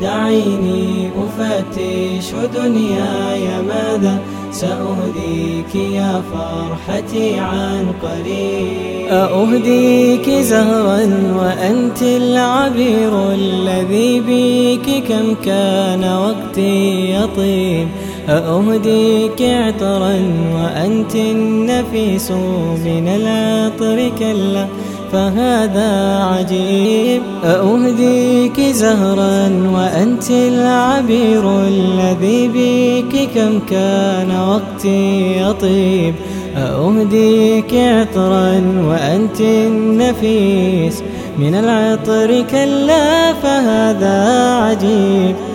دعيني أفتش دنياي ماذا سأهديك يا فرحتي عن قريب؟ أهديك زهرا وأنت العبير الذي بك كم كان وقتي يطيب؟ أهديك عطرا وأنت النفيس من العطر كلا فهذا عجيب. أهديك زهرا وأنت العبير الذي بك كم كان وقتي يطيب. أهديك عطرا وأنت النفيس. من العطر كلا فهذا عجيب.